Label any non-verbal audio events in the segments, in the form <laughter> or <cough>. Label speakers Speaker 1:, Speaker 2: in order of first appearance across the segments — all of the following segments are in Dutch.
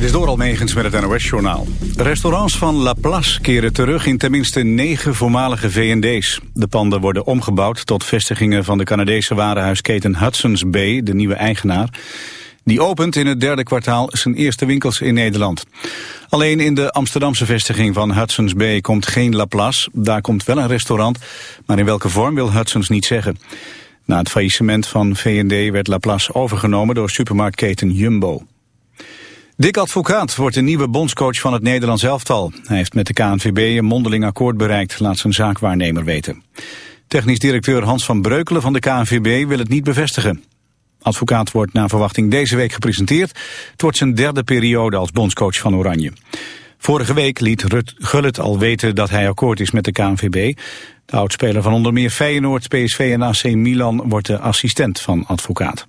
Speaker 1: Dit is door Megens met het NOS-journaal. Restaurants van La Place keren terug in tenminste negen voormalige V&D's. De panden worden omgebouwd tot vestigingen van de Canadese warenhuisketen Hudson's Bay, de nieuwe eigenaar. Die opent in het derde kwartaal zijn eerste winkels in Nederland. Alleen in de Amsterdamse vestiging van Hudson's Bay komt geen La Place. Daar komt wel een restaurant, maar in welke vorm wil Hudson's niet zeggen. Na het faillissement van V&D werd La Place overgenomen door supermarktketen Jumbo. Dick Advocaat wordt de nieuwe bondscoach van het Nederlands elftal. Hij heeft met de KNVB een mondeling akkoord bereikt, laat zijn zaakwaarnemer weten. Technisch directeur Hans van Breukelen van de KNVB wil het niet bevestigen. Advocaat wordt na verwachting deze week gepresenteerd. Het wordt zijn derde periode als bondscoach van Oranje. Vorige week liet Rut Gullit al weten dat hij akkoord is met de KNVB. De oudspeler van onder meer Feyenoord, PSV en AC Milan wordt de assistent van advocaat.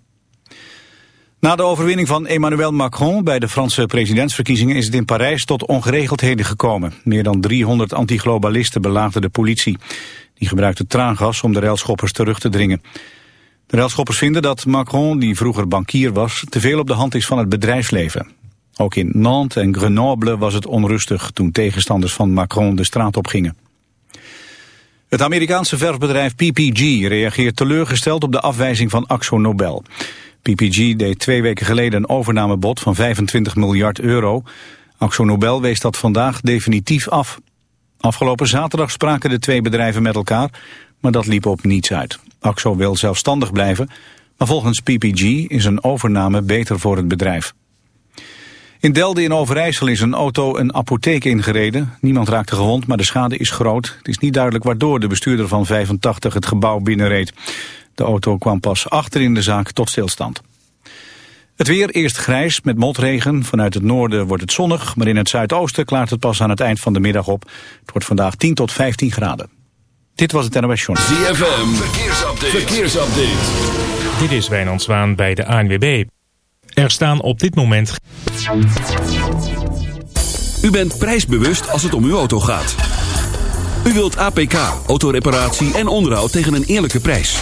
Speaker 1: Na de overwinning van Emmanuel Macron bij de Franse presidentsverkiezingen is het in Parijs tot ongeregeldheden gekomen. Meer dan 300 antiglobalisten belaagden de politie. Die gebruikte traangas om de railschoppers terug te dringen. De railschoppers vinden dat Macron, die vroeger bankier was, te veel op de hand is van het bedrijfsleven. Ook in Nantes en Grenoble was het onrustig toen tegenstanders van Macron de straat op gingen. Het Amerikaanse verfbedrijf PPG reageert teleurgesteld op de afwijzing van Axo Nobel. PPG deed twee weken geleden een overnamebod van 25 miljard euro. Axo Nobel wees dat vandaag definitief af. Afgelopen zaterdag spraken de twee bedrijven met elkaar, maar dat liep op niets uit. Axo wil zelfstandig blijven, maar volgens PPG is een overname beter voor het bedrijf. In Delden in Overijssel is een auto een apotheek ingereden. Niemand raakte gewond, maar de schade is groot. Het is niet duidelijk waardoor de bestuurder van 85 het gebouw binnenreed. De auto kwam pas achter in de zaak tot stilstand. Het weer eerst grijs met motregen. Vanuit het noorden wordt het zonnig, maar in het zuidoosten klaart het pas aan het eind van de middag op. Het wordt vandaag 10 tot 15 graden. Dit was het NOS Journal.
Speaker 2: ZFM, verkeersupdate. verkeersupdate.
Speaker 3: Dit is Wijnand Zwaan bij de ANWB. Er staan op dit moment...
Speaker 2: U bent prijsbewust als het om uw auto gaat. U wilt APK, autoreparatie en onderhoud tegen een eerlijke prijs.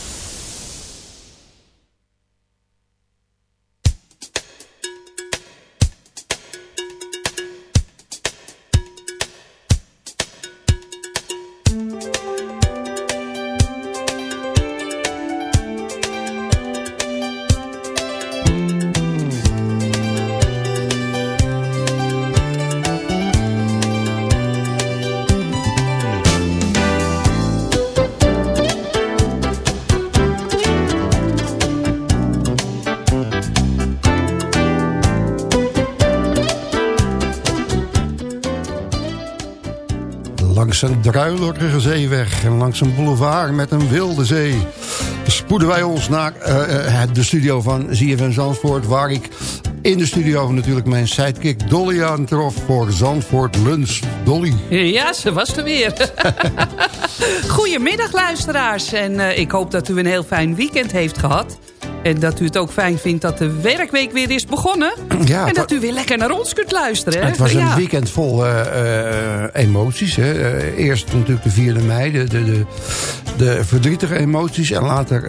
Speaker 4: Een druilerige zeeweg en langs een boulevard met een wilde zee... spoeden wij ons naar eh, eh, de studio van ZFM Zandvoort... waar ik in de studio natuurlijk mijn sidekick Dolly aantrof voor Zandvoort Lunch. Dolly.
Speaker 5: Ja, ze was er weer. <laughs> Goedemiddag luisteraars. En eh, ik hoop dat u een heel fijn weekend heeft gehad. En dat u het ook fijn vindt dat de werkweek weer is begonnen.
Speaker 4: Ja,
Speaker 5: en dat u weer lekker naar ons kunt luisteren. Hè?
Speaker 4: Het was een
Speaker 5: ja.
Speaker 4: weekend vol eh, eh, emoties. Hè. Eh, eerst natuurlijk de 4e mei, de, de, de, de verdrietige emoties. En later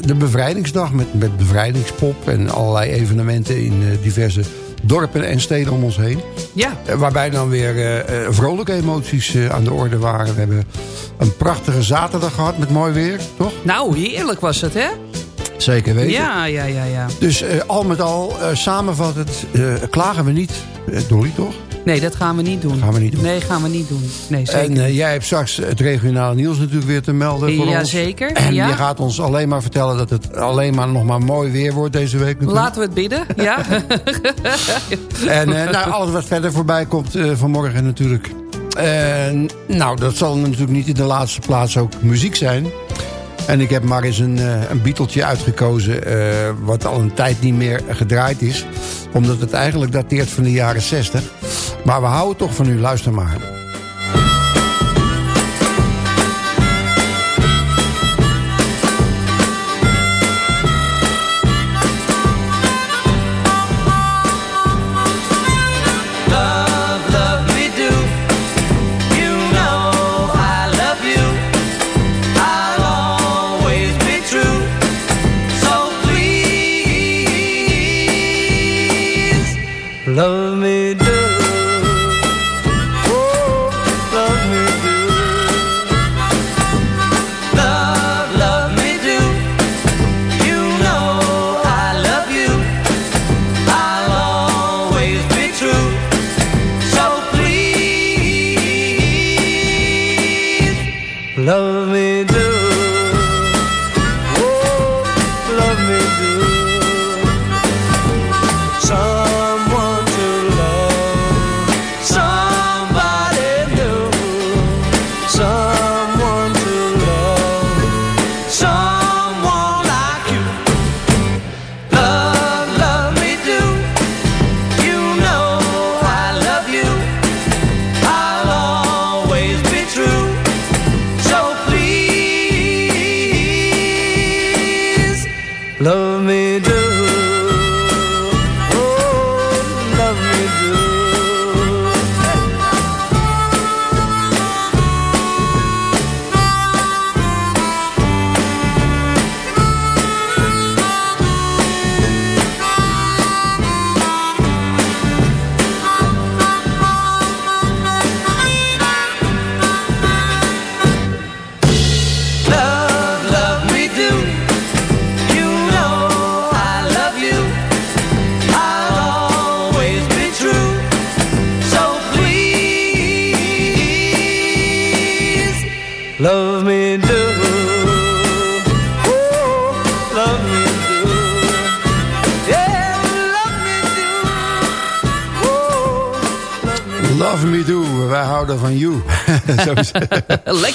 Speaker 4: de bevrijdingsdag met, met bevrijdingspop en allerlei evenementen in diverse dorpen en steden om ons heen.
Speaker 5: Ja,
Speaker 4: Waarbij dan weer vrolijke emoties aan de orde waren. We hebben een prachtige zaterdag gehad met mooi weer, toch?
Speaker 5: nou heerlijk was het, hè?
Speaker 4: Zeker weten.
Speaker 5: Ja, ja, ja, ja.
Speaker 4: Dus eh, al met al, eh, samenvattend, eh, klagen we niet. Dolly, toch?
Speaker 5: Nee, dat gaan we niet doen.
Speaker 4: Gaan we niet doen.
Speaker 5: Nee, gaan we niet doen. Nee, zeker.
Speaker 4: En jij hebt straks het regionale nieuws natuurlijk weer te melden voor ons.
Speaker 5: Jazeker,
Speaker 4: En
Speaker 5: ja.
Speaker 4: je gaat ons alleen maar vertellen dat het alleen maar nog maar mooi weer wordt deze week natuurlijk.
Speaker 5: Laten we het bidden, ja. <laughs>
Speaker 4: En nou, alles wat verder voorbij komt vanmorgen natuurlijk. Nou, dat zal natuurlijk niet in de laatste plaats ook muziek zijn. En ik heb maar eens een, eh, een uitgekozen... eh, wat al een tijd niet meer gedraaid is. Omdat het eigenlijk dateert van de jaren 60. Maar we houden toch van u, luister maar.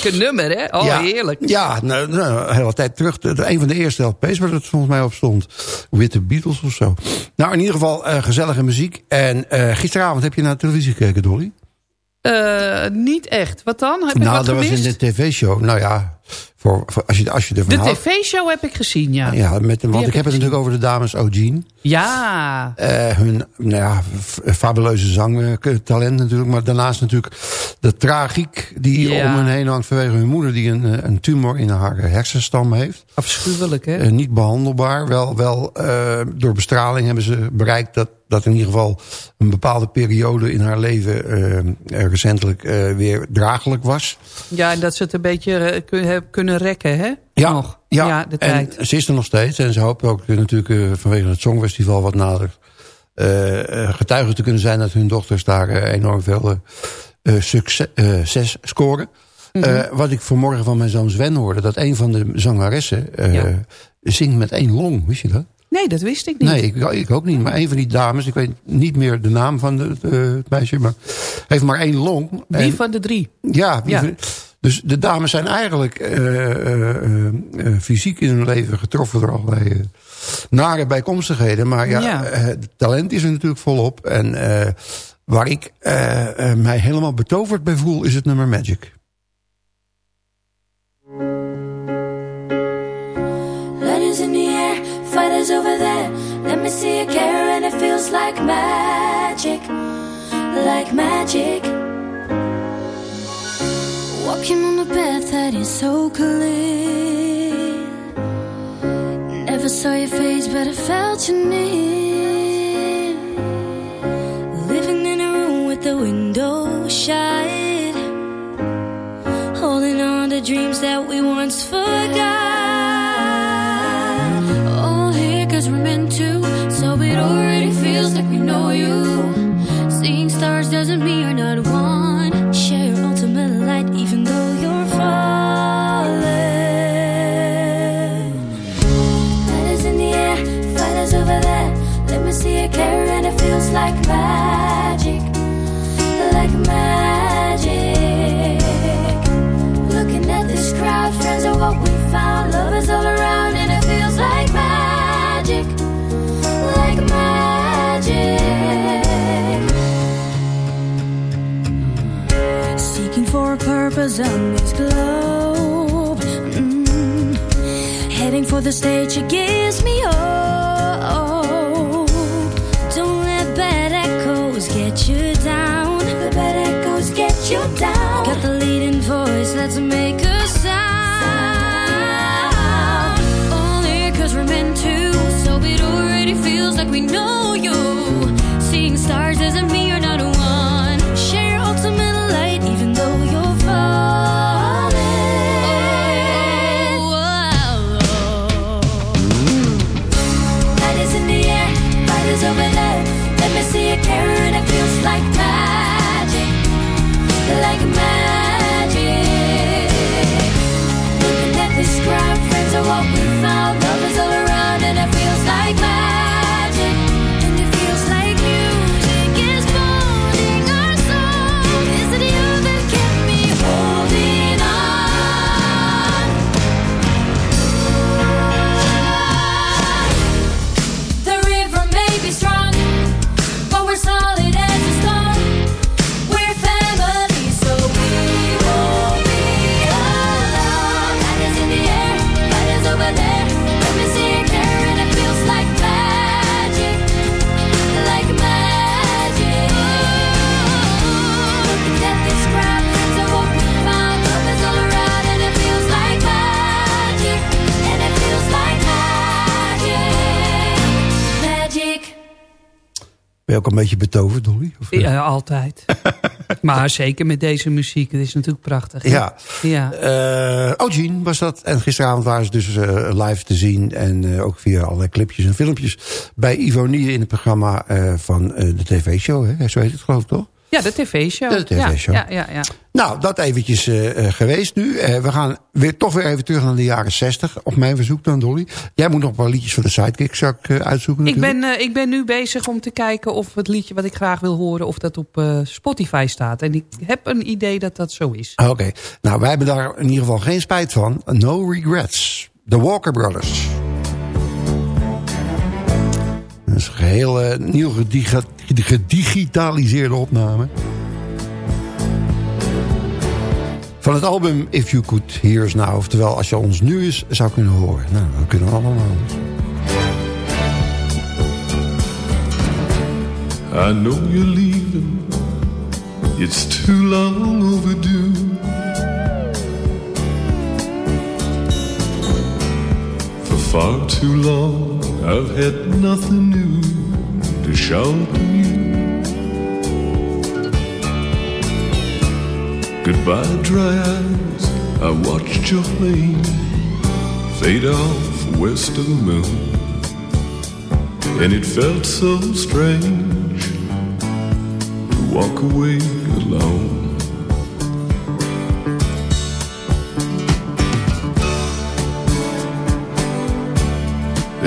Speaker 5: Lekker nummer, hè? Oh,
Speaker 4: ja,
Speaker 5: heerlijk.
Speaker 4: Ja, nou, nou, een hele tijd terug. Een van de eerste LP's waar het volgens mij op stond. With the Beatles of zo. Nou, in ieder geval eh, gezellige muziek. En eh, gisteravond heb je naar de televisie gekeken, Dolly?
Speaker 5: Eh, niet echt. Wat dan? Heb ik
Speaker 4: nou,
Speaker 5: wat
Speaker 4: dat was in de tv-show. Nou ja, voor, voor, als, je, als je ervan
Speaker 5: De tv-show heb ik gezien, ja.
Speaker 4: Ja, met, want
Speaker 5: heb
Speaker 4: ik heb het natuurlijk over de dames O'Gene.
Speaker 5: Ja.
Speaker 4: Eh, hun nou ja, fabuleuze zangtalent natuurlijk. Maar daarnaast natuurlijk de tragiek die
Speaker 5: Ja.
Speaker 4: om hen heen hangt vanwege hun moeder... die een, eh, een tumor in haar hersenstam heeft.
Speaker 5: Afschuwelijk, hè?
Speaker 4: Eh, niet behandelbaar. Wel, wel door bestraling hebben ze bereikt dat, dat in ieder geval... een bepaalde periode in haar leven recentelijk weer draaglijk was.
Speaker 5: Ja, en dat ze het een beetje hebben kunnen rekken, hè?
Speaker 4: Ja,
Speaker 5: Nog.
Speaker 4: ja,
Speaker 5: Ja, de
Speaker 4: en
Speaker 5: tijd.
Speaker 4: ze is er nog steeds. En ze hoopt ook eh, natuurlijk eh, vanwege het Songfestival wat nader eh, eh, getuige te kunnen zijn... dat hun dochters daar eh, enorm veel eh, eh, succes, eh, scoren.
Speaker 5: Mhm.
Speaker 4: Eh, wat ik vanmorgen van mijn zoon Sven hoorde... dat een van de zangeressen eh,
Speaker 5: Ja.
Speaker 4: zingt met één long. Wist je dat?
Speaker 5: Nee, dat wist ik niet.
Speaker 4: Nee, ik, ik ook niet. Maar een van die dames, ik weet niet meer de naam van de, het meisje... maar heeft maar één long.
Speaker 5: Wie
Speaker 4: En-
Speaker 5: van de drie?
Speaker 4: ja, wie
Speaker 5: Ja.
Speaker 4: van- dus de dames zijn eigenlijk eh, eh, eh, eh, fysiek in hun leven getroffen door allerlei eh, nare bijkomstigheden. Maar ja,
Speaker 5: Ja.
Speaker 4: eh, het talent is er natuurlijk volop. En eh, waar ik mij helemaal betoverd bij voel, is het nummer Magic.
Speaker 6: Letters in the air, fight fighters over there. Let me see you care, and it feels like magic, like magic. Walking on a path that is so clear. Never saw your face, but I felt you near. Living in a room with the window shut, holding on to dreams that we once forgot. All here 'cause we're meant to, so it already feels like we know you. Seeing stars doesn't mean you're not like magic, like magic. Looking at this crowd, friends are what we found. Love is all around, and it feels like magic, like magic. Seeking for a purpose on this globe. Mm. Heading for the stage, it gives me hope.
Speaker 4: Je ook een beetje betoverd, Dolly? Of, eh?
Speaker 5: Ja, altijd. <laughs> maar zeker met deze muziek. Het is natuurlijk prachtig. hè?
Speaker 4: Ja.
Speaker 5: ja.
Speaker 4: Jean was dat. En gisteravond waren ze dus eh, live te zien. En ook via allerlei clipjes en filmpjes. Bij Ivonie in het programma van de tv-show. Zo heet het geloof ik toch?
Speaker 5: Ja, de tv-show.
Speaker 4: De TV-show.
Speaker 5: Ja, ja, ja.
Speaker 4: Nou, dat eventjes eh, eh, geweest nu. Eh, we gaan weer, toch weer even terug naar de jaren 60. Op mijn verzoek dan, Dolly. Jij moet nog een paar liedjes van de Sidekick uitzoeken
Speaker 5: Ik
Speaker 4: natuurlijk.
Speaker 5: ben, ik ben nu bezig om te kijken of het liedje wat ik graag wil horen... of dat op Spotify staat. En ik heb een idee dat dat zo is.
Speaker 4: Oké, nou wij hebben daar in ieder geval geen spijt van. No regrets. The Walker Brothers. Dat is een geheel eh, nieuw gedigitaliseerde opname. Van het album If You Could Hear Us Now. Oftewel, als je ons nu eens zou kunnen horen. Nou, dan kunnen we allemaal.
Speaker 7: I know you're leaving, it's too long overdue. Far too long, I've had nothing new to shout to you. Goodbye, dry eyes, I watched your plane fade off west of the moon. And it felt so strange to walk away alone.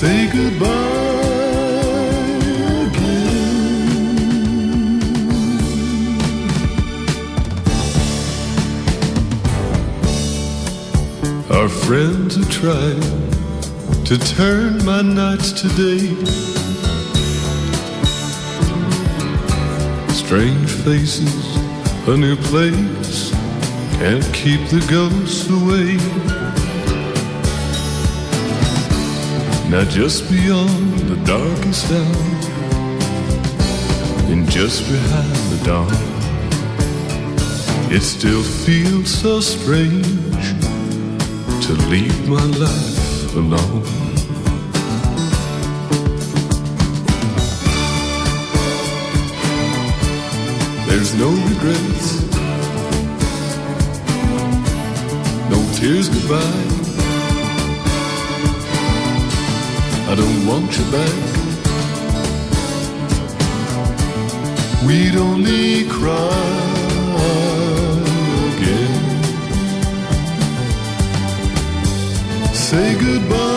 Speaker 7: Say goodbye again. Our friends who trying to turn my nights to day. Strange faces, a new place, can't keep the ghosts away. Now just beyond the darkest hour, and just behind the dawn, it still feels so strange to leave my life alone. There's no regrets, no tears goodbye. I don't want you back. We'd only cry again. Say goodbye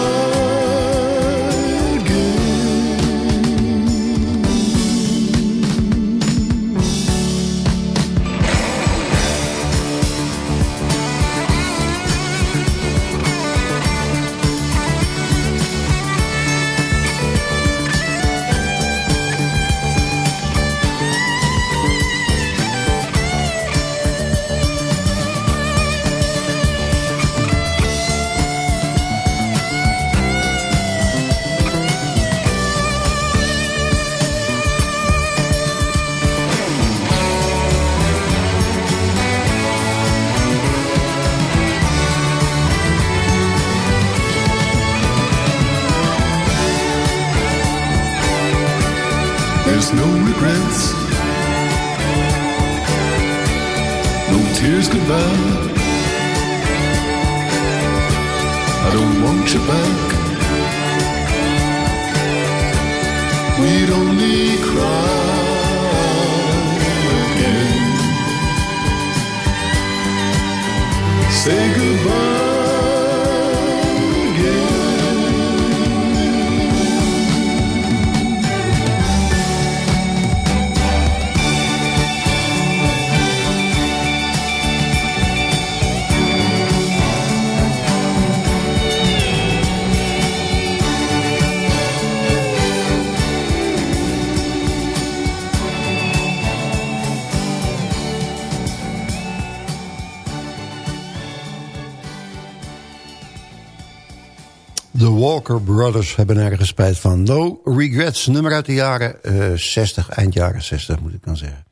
Speaker 4: Walker Brothers hebben ergens spijt van. No Regrets, nummer uit de jaren eh 60, eind jaren 60 moet ik dan zeggen.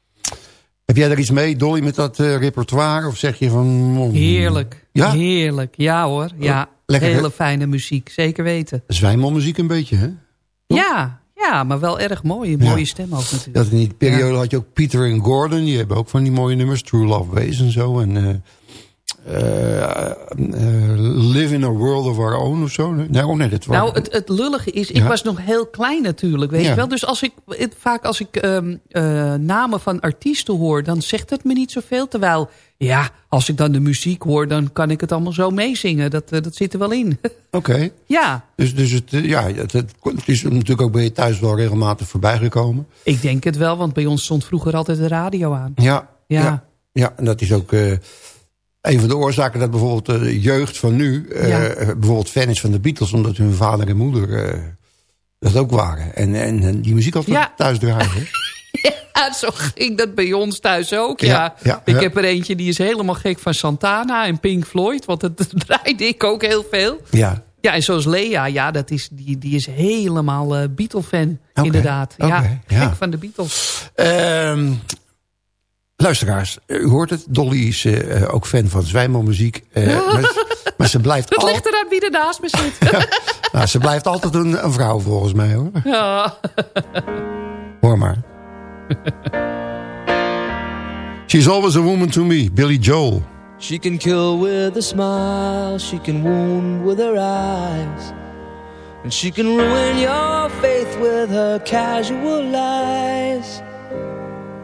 Speaker 4: Heb jij daar iets mee, Dolly, met dat eh, repertoire? Of zeg je van... mm,
Speaker 5: Heerlijk.
Speaker 4: Ja?
Speaker 5: Heerlijk. Ja hoor. Ja.
Speaker 4: lekker, hè?
Speaker 5: Hele fijne muziek. Zeker weten.
Speaker 4: Zwijmelmuziek een beetje, hè?
Speaker 5: Ja. Ja, maar wel erg mooi. Een
Speaker 4: Ja.
Speaker 5: mooie stem ook natuurlijk.
Speaker 4: Dat in die periode had je ook Peter en Gordon. Die hebben ook van die mooie nummers. True Love Ways en zo. En eh, Live in a World of Our Own of zo. Nee, oh nee, dat was...
Speaker 5: Nou, het, het lullige is, ik
Speaker 4: Ja.
Speaker 5: was nog heel klein natuurlijk, weet
Speaker 4: Ja.
Speaker 5: je wel. Dus als ik, het- vaak als ik ehm, eh, namen van artiesten hoor, dan zegt het me niet zoveel. Terwijl, ja, als ik dan de muziek hoor, dan kan ik het allemaal zo meezingen. Dat, eh, dat zit er wel in. <laughs>
Speaker 4: Oké.
Speaker 5: ja,
Speaker 4: Dus, dus het, eh, ja, het, het, is natuurlijk ook bij je thuis wel regelmatig voorbij gekomen.
Speaker 5: ik denk het wel, want bij ons stond vroeger altijd de radio aan.
Speaker 4: Ja,
Speaker 5: Ja.
Speaker 4: ja. ja, en dat is ook... eh, een van de oorzaken dat bijvoorbeeld eh, de jeugd van nu... eh,
Speaker 5: Ja.
Speaker 4: bijvoorbeeld fan is van de Beatles... omdat hun vader en moeder eh, dat ook waren. En, en, en die muziek altijd
Speaker 5: Ja. <laughs>
Speaker 4: thuis draaien.
Speaker 5: Ja, zo ging dat bij ons thuis ook. Ja.
Speaker 4: Ja, ja,
Speaker 5: ik heb er eentje die is helemaal gek van Santana en Pink Floyd. Want <laughs> dat draaide ik ook heel veel.
Speaker 4: ja.
Speaker 5: Ja, en zoals Lea, ja, dat is, die, die is helemaal eh Beatle-fan. Inderdaad. Ja, gek van de Beatles.
Speaker 4: Ehm, luisteraars, u hoort het. Dolly is eh, ook fan van zwijmelmuziek. eh, <laughs> maar, maar ze blijft
Speaker 5: Het
Speaker 4: al-
Speaker 5: ligt eraan wie er naast me zit. <laughs>
Speaker 4: nou, ze blijft altijd een, een vrouw volgens mij hoor.
Speaker 5: ja.
Speaker 4: Hoor maar. She's always a woman to me, Billy Joel.
Speaker 8: She can kill with a smile, she can wound with her eyes. And she can ruin your faith with her casual lies.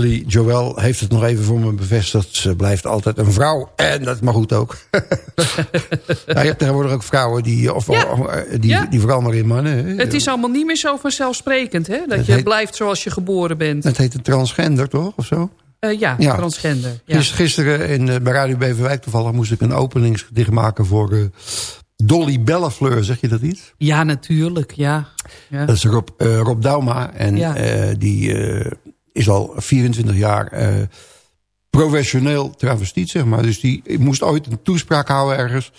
Speaker 4: Billy Joel heeft het nog even voor me bevestigd. Ze blijft altijd een vrouw. En dat mag goed ook. ja, <laughs> je hebt tegenwoordig ook vrouwen die, of,
Speaker 5: Ja.
Speaker 4: of, eh, die,
Speaker 5: Ja.
Speaker 4: die veranderen in mannen. hè?
Speaker 5: Het is allemaal niet meer zo vanzelfsprekend, hè? Dat
Speaker 4: Het
Speaker 5: je
Speaker 4: heet-
Speaker 5: blijft zoals je geboren bent.
Speaker 4: Dat heet een transgender, toch? Of zo?
Speaker 5: Eh, ja,
Speaker 4: Ja.
Speaker 5: transgender. Ja.
Speaker 4: Dus gisteren in, eh, bij Radio Beverwijk toevallig moest ik een openingsgedicht maken voor eh, Dolly Bellefleur. Zeg je dat iets?
Speaker 5: ja, natuurlijk, ja. ja.
Speaker 4: Dat is Rob, eh, Rob Dauma. En
Speaker 5: Ja.
Speaker 4: eh, die eh, is al 24 jaar eh, professioneel travestiet, zeg maar. Dus die moest ooit een toespraak houden ergens,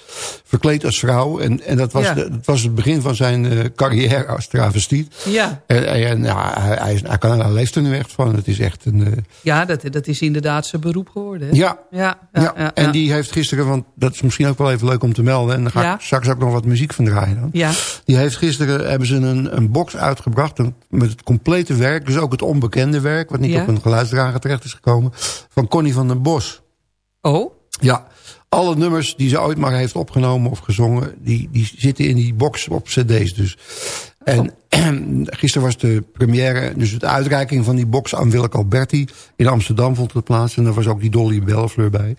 Speaker 4: verkleed als vrouw. En, en dat, was
Speaker 5: Ja.
Speaker 4: de- dat was het begin van zijn eh, carrière als travestiet.
Speaker 5: Ja,
Speaker 4: En, en ja, hij, hij, kan, hij leeft er nu echt van. Het is echt een... eh,
Speaker 5: ja dat, dat is inderdaad zijn beroep geworden. Hè?
Speaker 4: ja,
Speaker 5: Ja, ja,
Speaker 4: en die heeft gisteren, want dat is misschien ook wel even leuk om te melden. En dan ga ik straks ook nog wat muziek van draaien dan.
Speaker 5: Ja,
Speaker 4: Die heeft gisteren hebben ze een, een box uitgebracht een- met het complete werk. Dus ook het onbekende werk, wat niet op een geluidsdrager terecht is gekomen. Van Connie van den Bos.
Speaker 5: oh,
Speaker 4: Ja, alle nummers die ze ooit maar heeft opgenomen of gezongen... die, die zitten in die box op cd's dus. En <clears throat> gisteren was de première, dus de uitreiking van die box aan Willeke Alberti. In Amsterdam vond het plaats en daar was ook die Dolly Bellefleur bij.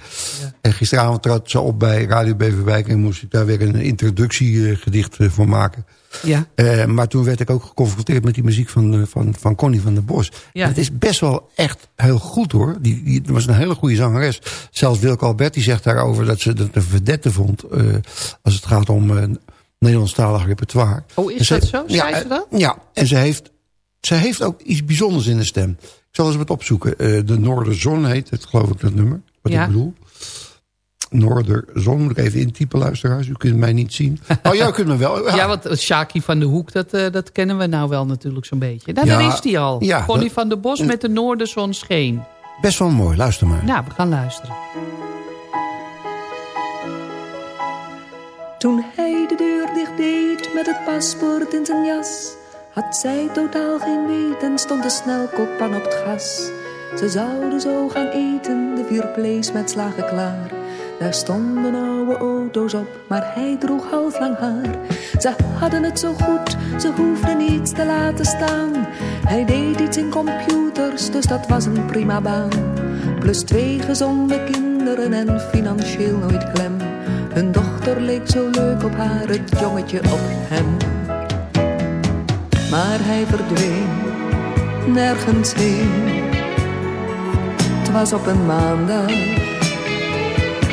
Speaker 4: En gisteravond trad ze op bij Radio Beverwijk... en moest ik daar weer een introductiegedicht eh, voor maken.
Speaker 5: Ja.
Speaker 4: Eh, maar toen werd ik ook geconfronteerd met die muziek van, eh, van, van Connie van der Bos.
Speaker 5: Ja.
Speaker 4: Het is best wel echt heel goed hoor. Die, die was een hele goede zangeres. Zelfs Wilke Alberti zegt daarover dat ze dat een verdette vond... als het gaat om Nederlandstalig repertoire.
Speaker 5: Oh, is
Speaker 4: ze-
Speaker 5: dat zo? Zei
Speaker 4: ja,
Speaker 5: ze dat?
Speaker 4: eh, Ja, en ze heeft, ze heeft ook iets bijzonders in de stem. Ik zal eens wat opzoeken. Eh, de Noorderzon heet het, geloof ik, dat nummer. Wat
Speaker 5: Ja.
Speaker 4: ik bedoel. Noorderzon, moet ik even intypen, luisteraars. U kunt mij niet zien. Oh, jij kunt me wel. <laughs>
Speaker 5: Ja, want eh, Shaki van de Hoek, dat, dat kennen we nou wel natuurlijk zo'n beetje. Nou,
Speaker 4: Ja,
Speaker 5: daar is die al.
Speaker 4: ja,
Speaker 5: Connie
Speaker 4: dat-
Speaker 5: van der Bos met de Noorderzon scheen.
Speaker 4: Best wel mooi, luister maar.
Speaker 5: Nou, we gaan luisteren.
Speaker 9: Toen hij de deur dicht deed met het paspoort in zijn jas, had zij totaal geen weet en stond de snelkookpan op het gas. Ze zouden zo gaan eten, de vier vlees met slagen klaar. Daar stonden oude auto's op, maar hij droeg halflang haar. Ze hadden het zo goed, ze hoefden niets te laten staan. Hij deed iets in computers, dus dat was een prima baan. Plus twee gezonde kinderen en financieel nooit klem. Hun dochter leek zo leuk op haar, het jongetje op hem. Maar hij verdween, nergens heen. Het was op een maandag,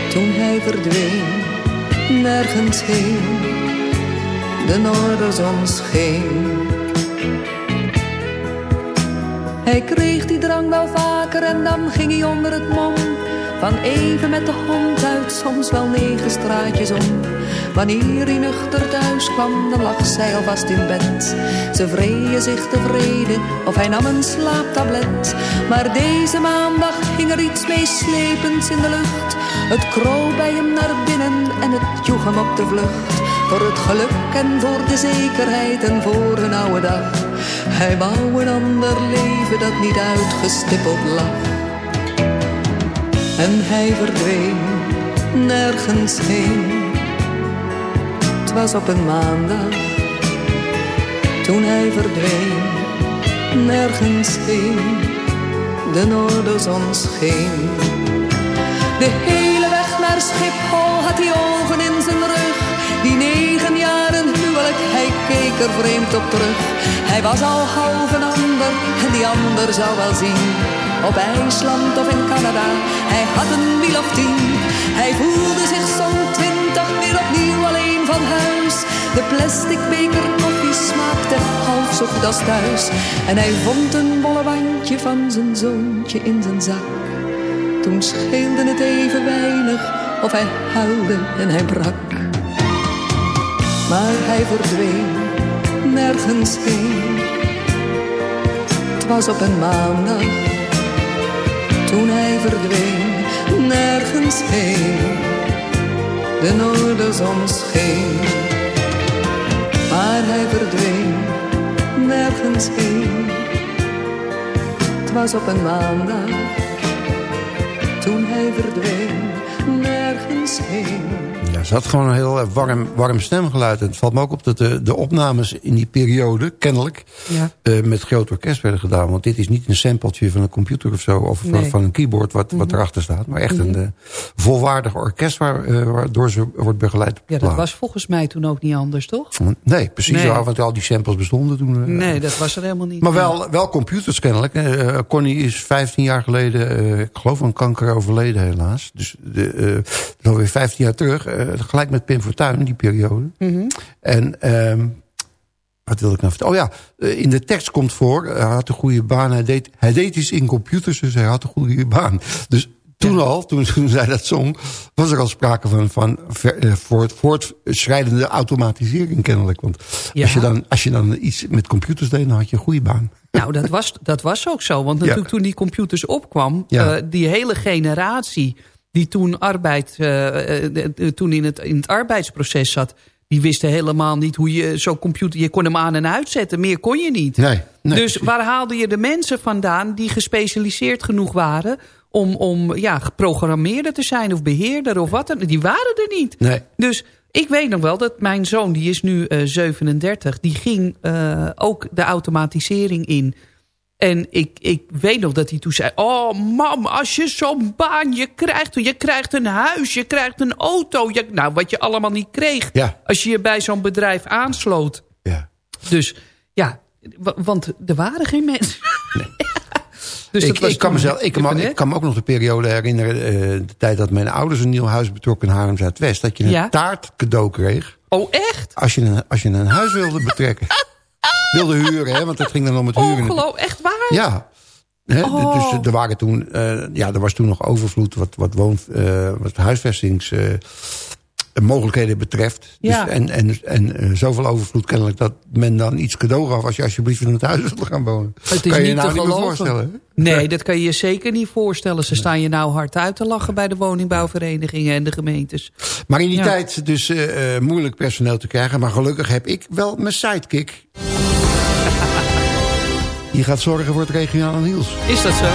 Speaker 9: toen hij verdween, nergens heen. De noorderzon scheen. Hij kreeg die drang wel vaker en dan ging hij onder het mom. Van even met de hond uit, soms wel negen straatjes om. Wanneer hij nuchter thuis kwam, dan lag zij alvast in bed. Ze vreeën zich tevreden, of hij nam een slaaptablet. Maar deze maandag hing er iets meeslepends in de lucht. Het kroop bij hem naar binnen en het joeg hem op de vlucht. Voor het geluk en voor de zekerheid en voor hun oude dag. Hij wou een ander leven dat niet uitgestippeld lag. En hij verdween nergens heen. Het was op een maandag toen hij verdween nergens heen. De noorderzon scheen. De hele weg naar Schiphol had hij ogen in zijn rug. Die negen jaren huwelijk, hij keek er vreemd op terug. Hij was al half een ander en die ander zou wel zien. Op IJsland of in Canada, hij had een wiel of tien. Hij voelde zich zo'n twintig weer opnieuw alleen van huis. De plastic beker koffie smaakte half zo goed als thuis. En hij vond een bolle wandje van zijn zoontje in zijn zak. Toen scheelde het even weinig of hij huilde en hij brak. Maar hij verdween nergens heen. Het was op een maandag toen hij verdween nergens heen. De noorderzon scheen. Maar hij verdween nergens heen. Het was op een maandag toen hij verdween nergens heen.
Speaker 4: Ze had gewoon een heel eh, warm, warm stemgeluid. En het valt me ook op dat de, de opnames in die periode, kennelijk,
Speaker 5: Ja.
Speaker 4: eh, met groot orkest werden gedaan. Want dit is niet een sampletje van een computer of zo, of van,
Speaker 5: Nee.
Speaker 4: van een keyboard wat, wat erachter staat. Maar echt een eh, volwaardig orkest waar, waardoor ze wordt begeleid.
Speaker 5: Ja, dat was volgens mij toen ook niet anders, toch?
Speaker 4: Nee, precies
Speaker 5: Nee.
Speaker 4: want al die samples bestonden toen.
Speaker 5: Nee, dat was er helemaal niet.
Speaker 4: Maar wel, wel computers kennelijk. Connie is 15 jaar geleden, ik geloof aan kanker overleden helaas. Dus de, alweer 15 jaar terug. Eh, gelijk met Pim Fortuyn, die periode.
Speaker 5: Mhm.
Speaker 4: En ehm, wat wil ik nou vertellen? Oh ja, eh, in de tekst komt voor, hij had een goede baan. Hij deed, hij deed iets in computers, dus hij had een goede baan. Dus toen al, toen, <laughs> toen zij dat zong, was er al sprake van, van eh, voort, voortschrijdende automatisering kennelijk. Want
Speaker 5: Ja.
Speaker 4: als, je dan, als je dan iets met computers deed, dan had je een goede baan.
Speaker 5: Nou, dat was, dat was ook zo. Want <laughs> natuurlijk toen die computers opkwam... Eh, die hele generatie die toen, arbeid, eh, eh, toen in, het, in het arbeidsproces zat... die wisten helemaal niet hoe je zo'n computer... je kon hem aan en uitzetten, meer kon je niet.
Speaker 4: Nee, nee,
Speaker 5: dus waar haalde je de mensen vandaan... die gespecialiseerd genoeg waren om, om ja, geprogrammeerder te zijn of beheerder of wat dan. Die waren er niet.
Speaker 4: Nee.
Speaker 5: Dus ik weet nog wel dat mijn zoon, die is nu eh 37... die ging ook de automatisering in. En ik, ik weet nog dat hij toen zei... Oh mam, als je zo'n baan je krijgt... je krijgt een huis, je krijgt een auto. Je, nou, wat je allemaal niet kreeg...
Speaker 4: Ja.
Speaker 5: als je je bij zo'n bedrijf aansloot.
Speaker 4: Ja.
Speaker 5: Dus ja, wa- want er waren geen mensen. <laughs> dus
Speaker 4: ik, ik, kan mezelf, ik, kan, ik kan me ook nog de periode herinneren... eh, de tijd dat mijn ouders een nieuw huis betrokken in Haarlem Zuidwest... dat je een
Speaker 5: Ja.
Speaker 4: taart cadeau kreeg
Speaker 5: Oh echt?
Speaker 4: als je een, als je een huis wilde betrekken. <laughs> wilde huren, hè, want het ging dan om het huren.
Speaker 5: Ongeloof, echt waar?
Speaker 4: Ja. Hè,
Speaker 5: Oh.
Speaker 4: Dus er, waren toen, eh, ja, er was toen nog overvloed wat, wat, woon, eh, wat huisvestings... eh, mogelijkheden betreft.
Speaker 5: Ja.
Speaker 4: Dus, en en, en eh, zoveel overvloed kennelijk dat men dan iets cadeau gaf... als je alsjeblieft in het huis wilde gaan wonen.
Speaker 5: Het is
Speaker 4: kan je je
Speaker 5: niet
Speaker 4: nou
Speaker 5: te
Speaker 4: niet meer voorstellen.
Speaker 5: Nee, dat kan je je zeker niet voorstellen. Ze staan je nou hard uit te lachen bij de woningbouwverenigingen en de gemeentes.
Speaker 4: Maar in die
Speaker 5: Ja.
Speaker 4: tijd dus moeilijk personeel te krijgen. Maar gelukkig heb ik wel mijn sidekick. Die gaat zorgen voor het regionale nieuws.
Speaker 5: Is dat zo?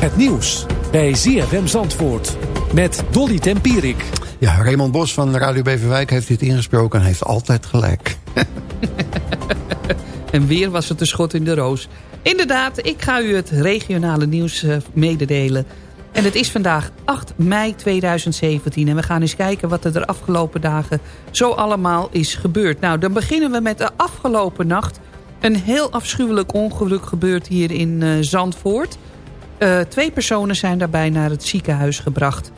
Speaker 10: Het nieuws bij ZFM Zandvoort met Dolly Tempierik.
Speaker 4: Ja, Raymond Bos van Radio Beverwijk heeft dit ingesproken en heeft altijd gelijk. <laughs>
Speaker 5: En weer was het een schot in de roos. Inderdaad, ik ga u het regionale nieuws eh, mededelen. En het is vandaag 8 mei 2017. En we gaan eens kijken wat er de afgelopen dagen zo allemaal is gebeurd. Nou, dan beginnen we met de afgelopen nacht. Een heel afschuwelijk ongeluk gebeurd hier in eh, Zandvoort. Eh, twee personen zijn daarbij naar het ziekenhuis gebracht.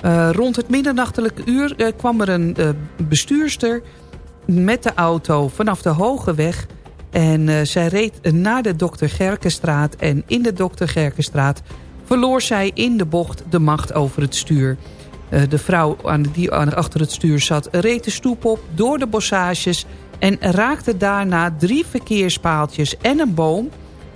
Speaker 5: Eh, rond het middernachtelijke uur kwam er een bestuurster met de auto vanaf de Hoge Weg. En zij reed naar de Dr. Gerkenstraat. En in de Dr. Gerkenstraat verloor zij in de bocht de macht over het stuur. Eh, de vrouw die achter het stuur zat reed de stoep op door de bossages... en raakte daarna drie verkeerspaaltjes en een boom...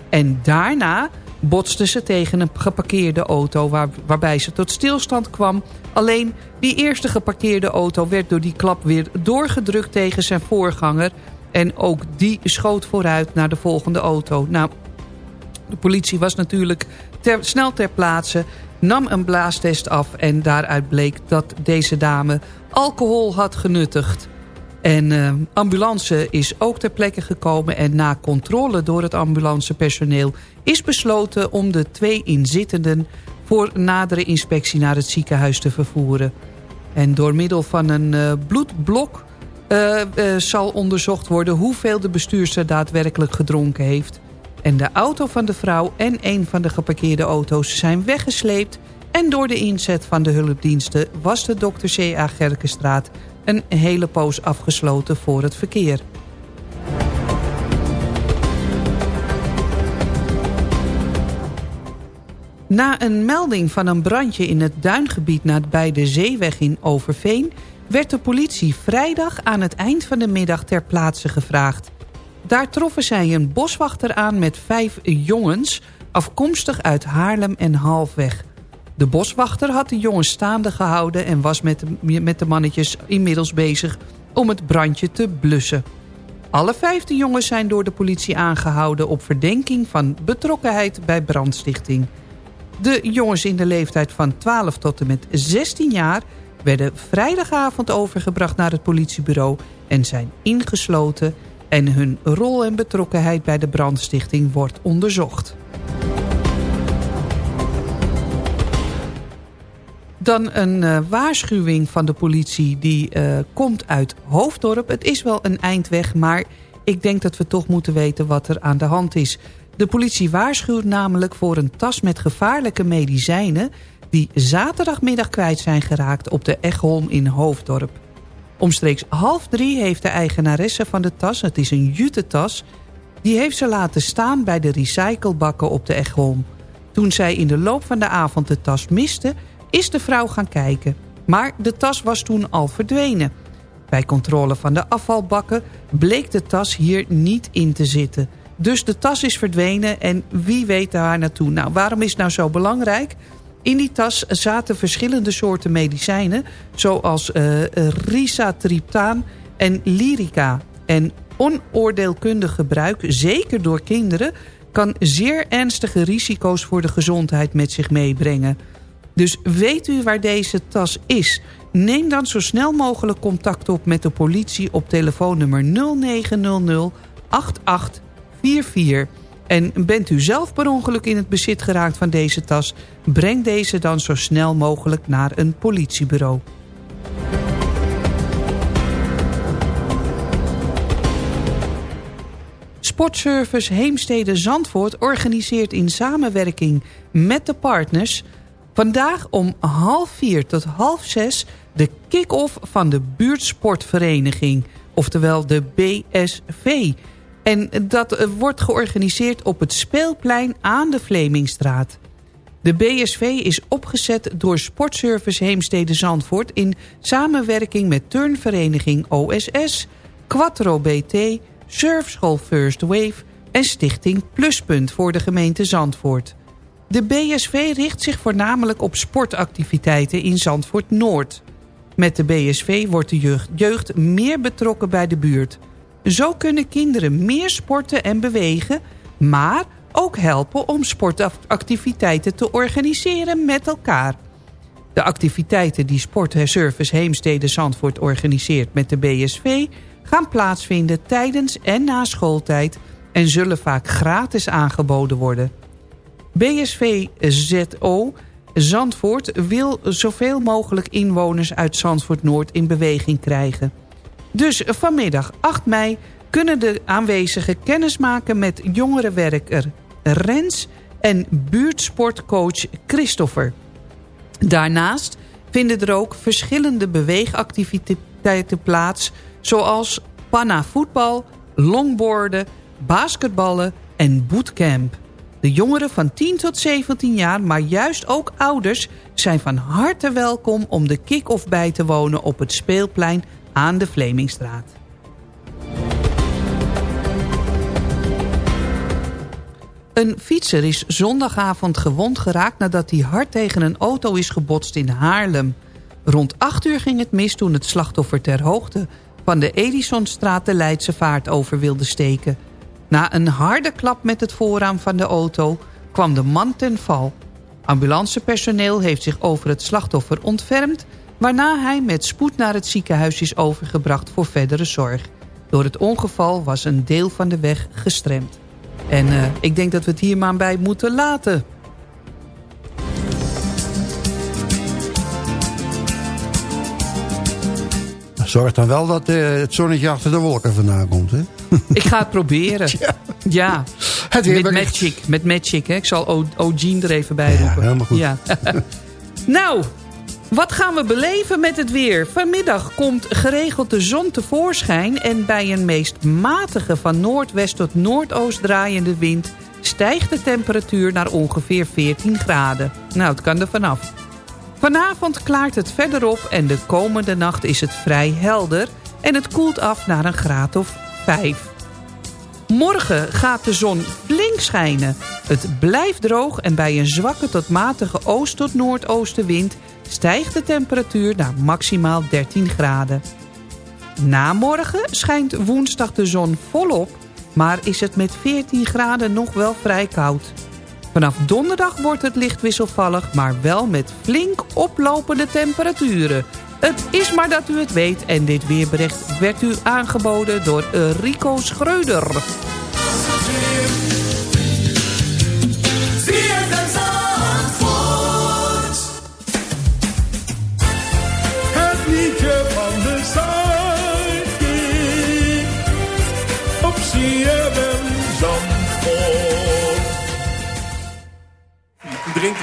Speaker 5: En daarna botste ze tegen een geparkeerde auto waar, waarbij ze tot stilstand kwam. Alleen die eerste geparkeerde auto werd door die klap weer doorgedrukt tegen zijn voorganger. En ook die schoot vooruit naar de volgende auto. Nou, de politie was natuurlijk ter, snel ter plaatse, nam een blaastest af... en daaruit bleek dat deze dame alcohol had genuttigd. En eh, ambulance is ook ter plekke gekomen... en na controle door het ambulancepersoneel... is besloten om de twee inzittenden... voor nadere inspectie naar het ziekenhuis te vervoeren. En door middel van een eh, bloedblok... eh, zal onderzocht worden hoeveel de bestuurster daadwerkelijk gedronken heeft. En de auto van de vrouw en een van de geparkeerde auto's zijn weggesleept... en door de inzet van de hulpdiensten was de Dr. C.A. Gerkenstraat... een hele poos afgesloten voor het verkeer. Na een melding van een brandje in het duingebied bij de Zeeweg in Overveen... werd de politie vrijdag aan het eind van de middag ter plaatse gevraagd. Daar troffen zij een boswachter aan met vijf jongens... afkomstig uit Haarlem en Halfweg. De boswachter had de jongens staande gehouden... en was met de, mannetjes inmiddels bezig om het brandje te blussen. Alle vijfde jongens zijn door de politie aangehouden... op verdenking van betrokkenheid bij brandstichting. De jongens in de leeftijd van 12 tot en met 16 jaar... werden vrijdagavond overgebracht naar het politiebureau... en zijn ingesloten en hun rol en betrokkenheid bij de brandstichting wordt onderzocht. Dan een uh, waarschuwing van de politie die uh, komt uit Hoofddorp. Het is wel een eindweg, maar ik denk dat we toch moeten weten wat er aan de hand is. De politie waarschuwt namelijk voor een tas met gevaarlijke medicijnen... die zaterdagmiddag kwijt zijn geraakt op de Egholm in Hoofddorp. Omstreeks half drie heeft de eigenaresse van de tas, het is een jutetas... die heeft ze laten staan bij de recyclebakken op de Egholm. Toen zij in de loop van de avond de tas miste, is de vrouw gaan kijken. Maar de tas was toen al verdwenen. Bij controle van de afvalbakken bleek de tas hier niet in te zitten... Dus de tas is verdwenen en wie weet daar naartoe. Nou, waarom is het nou zo belangrijk? In die tas zaten verschillende soorten medicijnen... zoals uh, risatriptaan en lyrica. en onoordeelkundig gebruik, zeker door kinderen... kan zeer ernstige risico's voor de gezondheid met zich meebrengen. Dus weet u waar deze tas is? Neem dan zo snel mogelijk contact op met de politie op telefoonnummer 0900 8844. En bent u zelf per ongeluk in het bezit geraakt van deze tas... breng deze dan zo snel mogelijk naar een politiebureau. Sportservice Heemstede Zandvoort organiseert in samenwerking met de partners... vandaag om half vier tot half zes de kick-off van de buurtsportvereniging... oftewel de BSV... En dat eh, wordt georganiseerd op het speelplein aan de Vlemingstraat. De BSV is opgezet door Sportservice Heemstede Zandvoort... in samenwerking met turnvereniging OSS, Quattro BT... Surfschool First Wave en Stichting Pluspunt voor de gemeente Zandvoort. De BSV richt zich voornamelijk op sportactiviteiten in Zandvoort Noord. Met de BSV wordt de jeugd meer betrokken bij de buurt... Zo kunnen kinderen meer sporten en bewegen, maar ook helpen om sportactiviteiten te organiseren met elkaar. De activiteiten die Sportservice Heemstede Zandvoort organiseert met de BSV... gaan plaatsvinden tijdens en na schooltijd en zullen vaak gratis aangeboden worden. BSV ZO Zandvoort wil zoveel mogelijk inwoners uit Zandvoort Noord in beweging krijgen... Dus vanmiddag 8 mei kunnen de aanwezigen kennismaken met jongerenwerker Rens en buurtsportcoach Christopher. Daarnaast vinden er ook verschillende beweegactiviteiten plaats... zoals panna voetbal, longboarden, basketballen en bootcamp. De jongeren van 10 tot 17 jaar, maar juist ook ouders... zijn van harte welkom om de kick-off bij te wonen op het speelplein aan de Vlemingstraat. Een fietser is zondagavond gewond geraakt nadat hij hard tegen een auto is gebotst in Haarlem. Rond 8 uur ging het mis toen het slachtoffer ter hoogte van de Edisonstraat de Leidse vaart over wilde steken. Na een harde klap met het voorraam van de auto kwam de man ten val. Ambulancepersoneel heeft zich over het slachtoffer ontfermd waarna hij met spoed naar het ziekenhuis is overgebracht voor verdere zorg. Door het ongeval was een deel van de weg gestremd. En uh, ik denk dat we het hier maar bij moeten laten.
Speaker 4: Zorg dan wel dat uh, het zonnetje achter de wolken vandaan komt, hè? <laughs>
Speaker 5: Ik ga het proberen. Ja. ja.
Speaker 4: Het
Speaker 5: met Magic. Met Magic, hè? Ik zal O'Gene er even bij roepen.
Speaker 4: Ja, helemaal goed.
Speaker 5: Ja. <laughs> nou, wat gaan we beleven met het weer? Vanmiddag komt geregeld de zon tevoorschijn... en bij een meest matige van noordwest tot noordoost draaiende wind... stijgt de temperatuur naar ongeveer 14 graden. Nou, het kan er vanaf. Vanavond klaart het verder op en de komende nacht is het vrij helder... en het koelt af naar een graad of 5. Morgen gaat de zon flink schijnen. Het blijft droog en bij een zwakke tot matige oost- tot noordoostenwind stijgt de temperatuur naar maximaal 13 graden. Na morgen schijnt woensdag de zon volop, maar is het met 14 graden nog wel vrij koud. Vanaf donderdag wordt het licht wisselvallig, maar wel met flink oplopende temperaturen. Het is maar dat u het weet en dit weerbericht werd u aangeboden door Rico Schreuder.
Speaker 11: drink de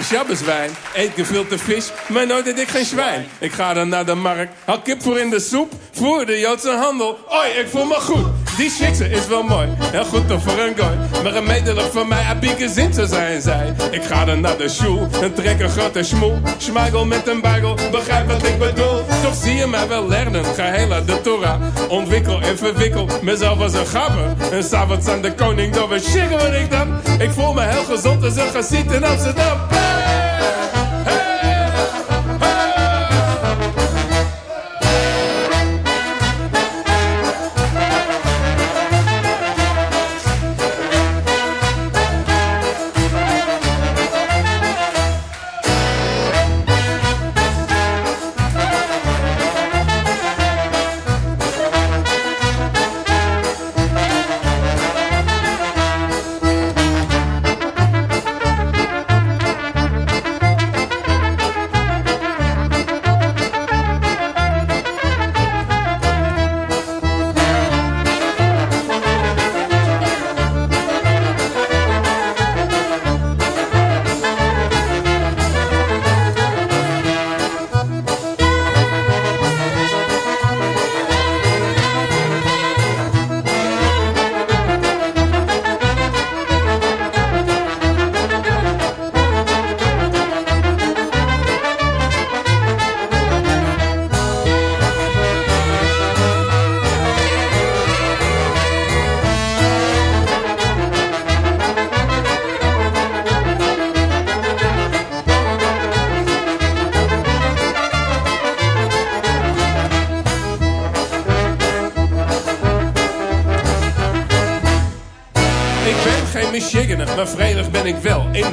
Speaker 11: Shabboswijn, eet gevilte vis, maar nooit eet ik geen zwijn. Ik ga dan naar de markt, haal kip voor in de soep, voer de Joodse handel. Oi, ik voel me goed. Die chicse is wel mooi, heel goed toch voor een gooi. Maar een medelijk van mij, Abieke zint zo zijn zij. Ik ga dan naar de school en trek een grote schmoel. Schmeigel met een bagel, begrijp wat ik bedoel. Toch zie je mij wel lernen, ga heel de Torah. Ontwikkel en verwikkel, mezelf als een gabber. En s'avonds aan de koning, door we wat ik dan. Ik voel me heel gezond als een gesiet in Amsterdam.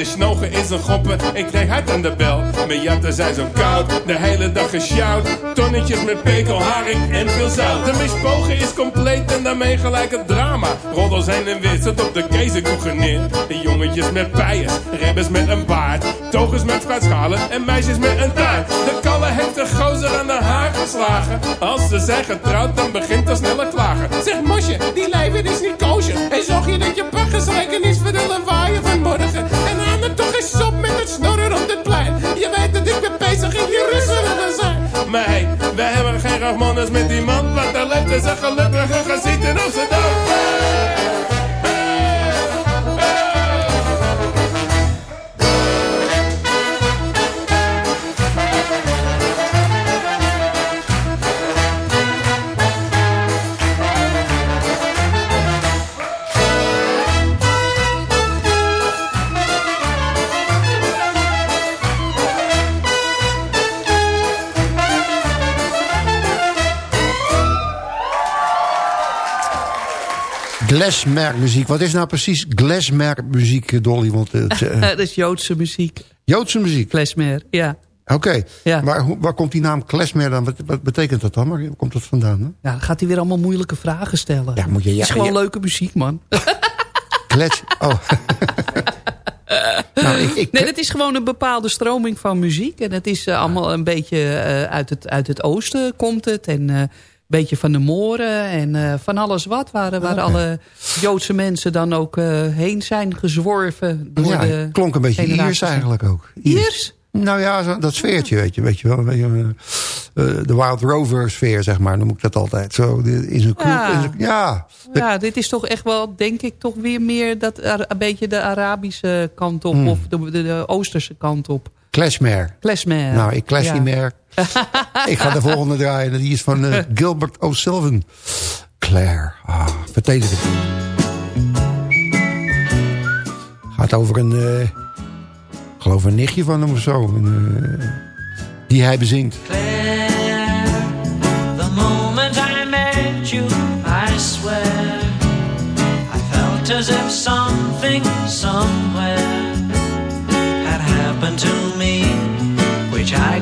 Speaker 11: De snogen is een goppen, ik kreeg hard aan de bel. Mijn jatten zijn zo koud, de hele dag gesjouwd. Tonnetjes met pekel, haring en veel zout. De mispogen is compleet en daarmee gelijk het drama. Roddels heen en weer, zit op de kezenkoegen neer. De jongetjes met pijen, rebbers met een baard. Togers met fruitschalen en meisjes met een taart. De kalle heeft de gozer aan de haar geslagen. Als ze zijn getrouwd, dan begint er sneller klagen. Zeg mosje, die leven is niet kosher. En zorg je dat je paggesreken is voor de lawaai Want daar leeft
Speaker 4: Glesmerk-muziek. Wat is nou precies Glesmerk-muziek, Dolly? Want, het, eh, <laughs>
Speaker 5: dat is Joodse muziek.
Speaker 4: Joodse muziek?
Speaker 5: Klesmer, ja.
Speaker 4: Oké,
Speaker 5: Ja.
Speaker 4: maar waar komt die naam Klesmer dan? Wat, wat betekent dat dan? Waar komt dat vandaan? Hè?
Speaker 5: Ja, dan gaat hij weer allemaal moeilijke vragen stellen.
Speaker 4: Ja, moet je- ja,
Speaker 5: het is gewoon
Speaker 4: ja.
Speaker 5: leuke muziek, man. <laughs>
Speaker 4: Klets... Oh. <laughs> nou, ik, ik,
Speaker 5: Nee, het is gewoon een bepaalde stroming van muziek. En het is eh, allemaal een beetje eh, uit, het, uit het oosten komt het. En eh, beetje van de Moren en eh, van alles wat. Waar, waar alle Joodse mensen dan ook eh, heen zijn gezworven. Door
Speaker 4: ja,
Speaker 5: de
Speaker 4: klonk een beetje. Iers eigenlijk ook.
Speaker 5: Iers?
Speaker 4: Nou ja, dat sfeertje, weet je, weet je wel. Eh, de Wild Rover sfeer, zeg maar. Dan moet ik dat altijd zo in kroeg.
Speaker 5: Ja.
Speaker 4: ja,
Speaker 5: Ja, dit is toch echt wel, denk ik, toch weer meer dat, een beetje de Arabische kant op.
Speaker 4: Hmm.
Speaker 5: Of de, de, de Oosterse kant op.
Speaker 4: Klesmer.
Speaker 5: Klesmer.
Speaker 4: Nou, ik kles
Speaker 5: Ja.
Speaker 4: niet meer. <laughs> ik ga de volgende draaien. Die is van eh, Gilbert O'Sullivan. Claire. Ah. Gaat over een... ik geloof een nichtje van hem of zo. Een, eh, die hij bezingt.
Speaker 12: The moment I met you, I swear, I felt as if something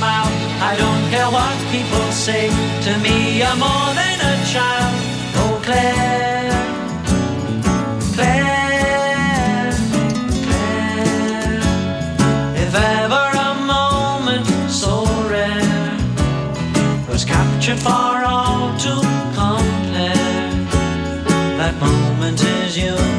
Speaker 12: smile. I don't care what people say to me. You're more than a child. Oh, Claire, Claire, Claire. If ever a moment so rare was captured for all to compare, that moment is you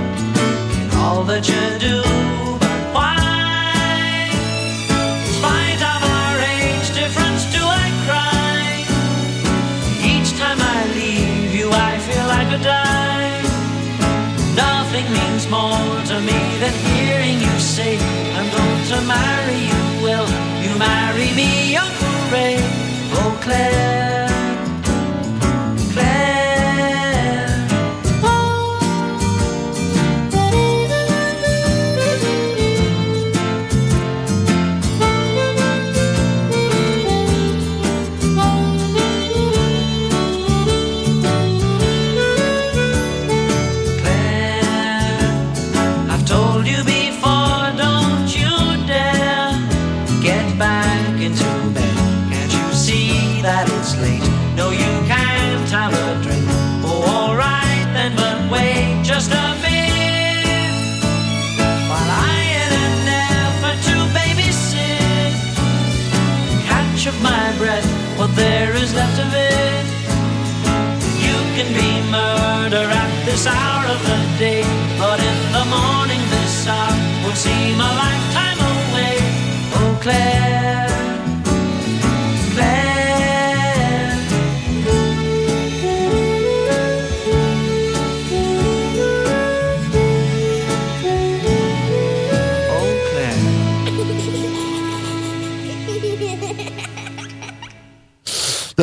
Speaker 12: say, I'm going to marry you. Will you marry me?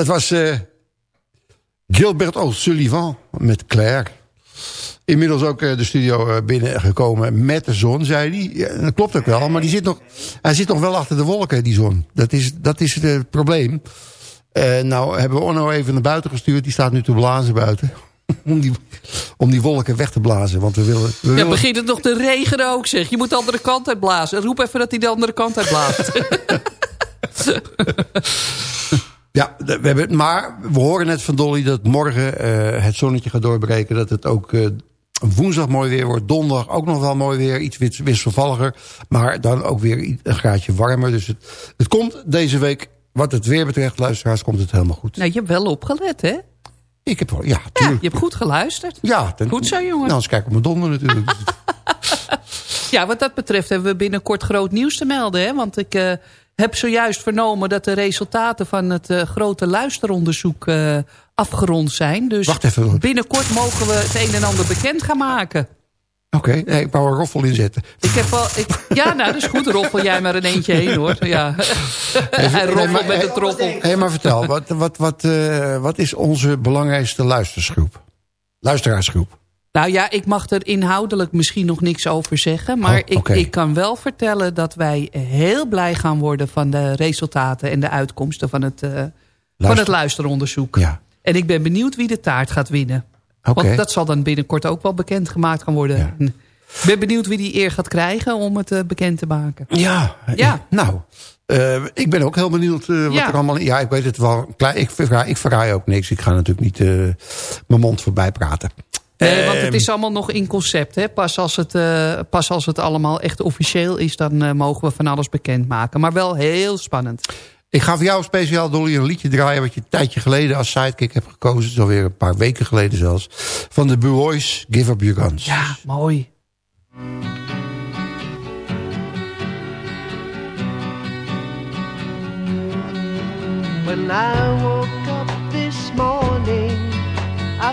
Speaker 4: Was eh, Gilbert O'Sullivan met Claire. Inmiddels ook eh, de studio eh, binnengekomen met de zon, zei hij. Ja, dat klopt ook wel, maar die zit nog, hij zit nog wel achter de wolken, die zon. Dat is, dat is het probleem. Nou hebben we Onno even naar buiten gestuurd. Die staat nu te blazen buiten. <laughs> om, die, om die wolken weg te blazen. Want we willen... We
Speaker 5: Ja,
Speaker 4: willen
Speaker 5: begint het nog te regenen ook, zeg. Je moet de andere kant uitblazen. Roep even dat hij de andere kant uitblaast. <laughs> <laughs>
Speaker 4: Ja, we hebben, maar we horen net van Dolly dat morgen eh, het zonnetje gaat doorbreken. Dat het ook eh, woensdag mooi weer wordt. Donderdag ook nog wel mooi weer. Iets wis- wisselvalliger. Maar dan ook weer een graadje warmer. Dus het, het komt deze week, wat het weer betreft, luisteraars, komt het helemaal goed.
Speaker 5: nou, je hebt wel opgelet, hè?
Speaker 4: Ik heb wel, ja,
Speaker 5: Ja,
Speaker 4: tuurlijk.
Speaker 5: je hebt goed geluisterd.
Speaker 4: Ja, ten-
Speaker 5: Goed zo, jongen.
Speaker 4: Nou, anders kijk ik op mijn donder natuurlijk. <laughs>
Speaker 5: Ja, wat dat betreft hebben we binnenkort groot nieuws te melden. Hè? Want ik eh, heb zojuist vernomen dat de resultaten van het eh, grote luisteronderzoek eh, afgerond zijn. Dus
Speaker 4: Wacht even.
Speaker 5: binnenkort mogen we het een en ander bekend gaan maken.
Speaker 4: Oké, nee, ik wou een roffel inzetten.
Speaker 5: Ik heb wel, ik, ja, nou, dat is goed. Roffel jij maar een eentje heen, hoor. Ja. Hij roffelt
Speaker 4: maar-
Speaker 5: met de troffel.
Speaker 4: Hé, maar vertel, wat, wat, wat, eh, wat is onze belangrijkste luistersgroep? Luisteraarsgroep.
Speaker 5: Nou ja, ik mag er inhoudelijk misschien nog niks over zeggen. Maar
Speaker 4: Oh,
Speaker 5: ik, ik kan wel vertellen dat wij heel blij gaan worden... van de resultaten en de uitkomsten van het, eh, van het luisteronderzoek.
Speaker 4: Ja.
Speaker 5: En ik ben benieuwd wie de taart gaat winnen. Want dat zal dan binnenkort ook wel bekendgemaakt gaan worden. En <laughs> Ik ben benieuwd wie die eer gaat krijgen om het eh, bekend te maken.
Speaker 4: Ja,
Speaker 5: Ja.
Speaker 4: nou, eh, ik ben ook heel benieuwd eh, wat
Speaker 5: Ja.
Speaker 4: er allemaal... Ja, ik weet het wel. Klein, ik, verraai, ik verraai ook niks. Ik ga natuurlijk niet eh, mijn mond voorbij praten.
Speaker 5: Nee, want
Speaker 4: Ehm,
Speaker 5: het is allemaal nog in concept. Hè? Pas, als het, eh, pas als het allemaal echt officieel is... dan eh, mogen we van alles bekendmaken. Maar wel heel spannend.
Speaker 4: Ik ga voor jou speciaal, Dolly, een liedje draaien... wat je een tijdje geleden als sidekick hebt gekozen. Het is alweer een paar weken geleden zelfs. Van de Boys, Give Up Your Guns.
Speaker 5: Ja, mooi.
Speaker 13: When I woke up this morning, I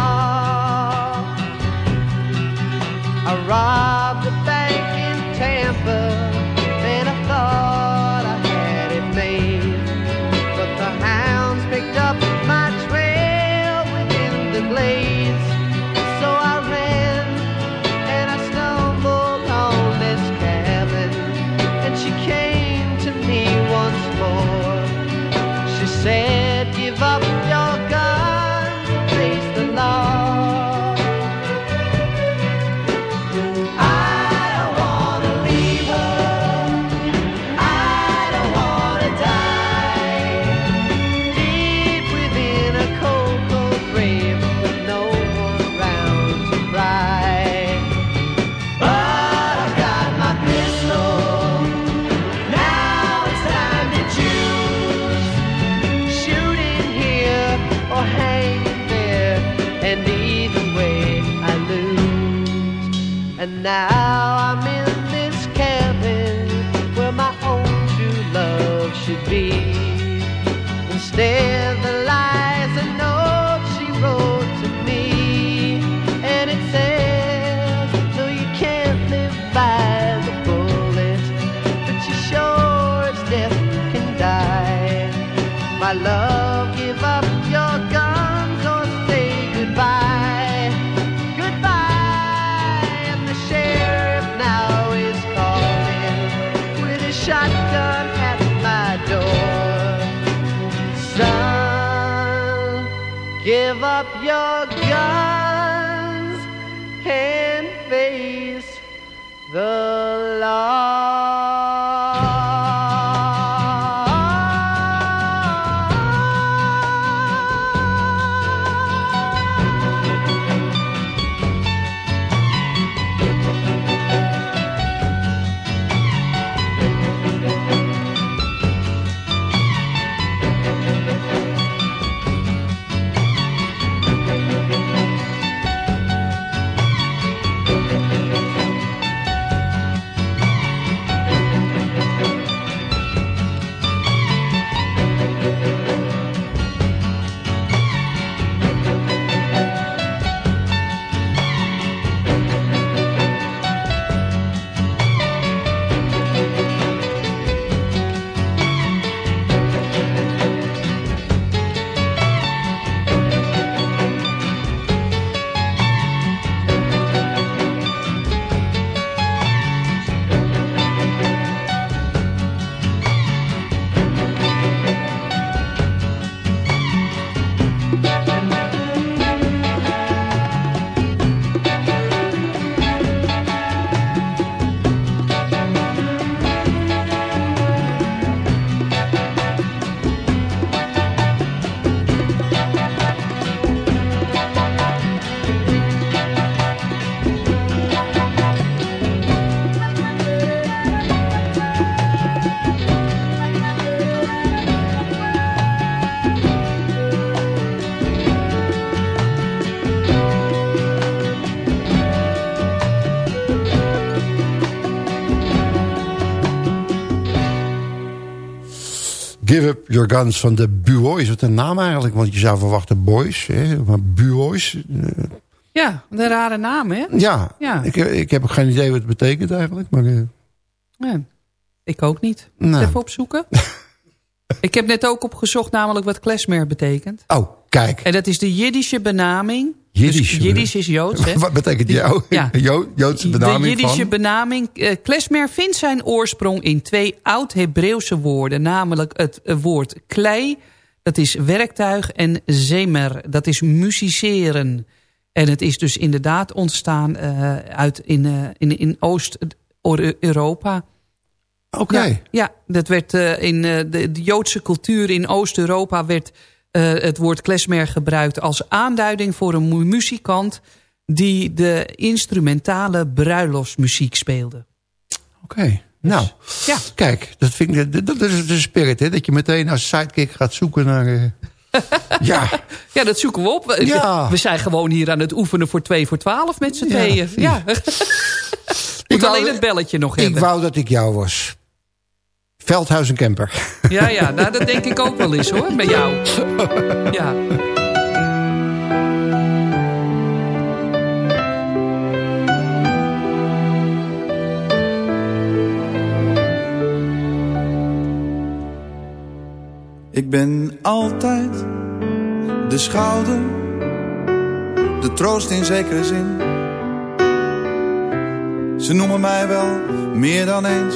Speaker 13: Give up your guns and face the Give Up Your Guns
Speaker 4: van de Buoys. Wat een naam eigenlijk, want je zou verwachten boys. Hè? Maar Buoys. eh,
Speaker 5: Ja, een rare naam, hè?
Speaker 4: ja,
Speaker 5: Ja.
Speaker 4: Ik, ik heb ook geen idee wat het betekent eigenlijk. Maar, eh,
Speaker 5: ik ook niet.
Speaker 4: Nou.
Speaker 5: Even opzoeken. <laughs> ik heb net ook opgezocht namelijk wat klezmer betekent.
Speaker 4: oh, kijk.
Speaker 5: En dat is de Jiddische benaming.
Speaker 4: Jiddisch.
Speaker 5: Dus Jiddisch is Joods, hè?
Speaker 4: Wat betekent jou?
Speaker 5: Ja. <laughs>
Speaker 4: Jo Joodse benaming
Speaker 5: de Jiddische
Speaker 4: van?
Speaker 5: benaming. eh, klezmer vindt zijn oorsprong in twee oud-Hebreeuwse woorden. Namelijk het woord klei, dat is werktuig. En zemer, dat is musiceren. En het is dus inderdaad ontstaan eh, uit in, eh, in, in Oost-Europa.
Speaker 4: Oké.
Speaker 5: Ja, ja, dat werd in de, de Joodse cultuur in Oost-Europa werd eh, het woord klezmer gebruikt als aanduiding voor een mu- muzikant die de instrumentale bruiloftsmuziek speelde.
Speaker 4: Oké. Nou,
Speaker 5: Ja.
Speaker 4: kijk, dat, vind ik, dat, is de spirit, hè? Dat je meteen als sidekick gaat zoeken naar... eh, <laughs> ja,
Speaker 5: Ja, dat zoeken we op. We-
Speaker 4: Ja.
Speaker 5: We zijn gewoon hier aan het oefenen voor 2 voor 12 met z'n
Speaker 4: Ja,
Speaker 5: tweeën. Ja. <laughs> Moet
Speaker 4: wou-
Speaker 5: alleen het belletje nog
Speaker 4: ik
Speaker 5: hebben.
Speaker 4: wou dat ik jou was. Veldhuis en Camper. <laughs>
Speaker 5: Ja, ja, nou, dat denk ik ook wel eens hoor, bij jou. <laughs> Ja.
Speaker 14: Ik ben altijd de schouder, de troost in zekere zin. Ze noemen mij wel meer dan eens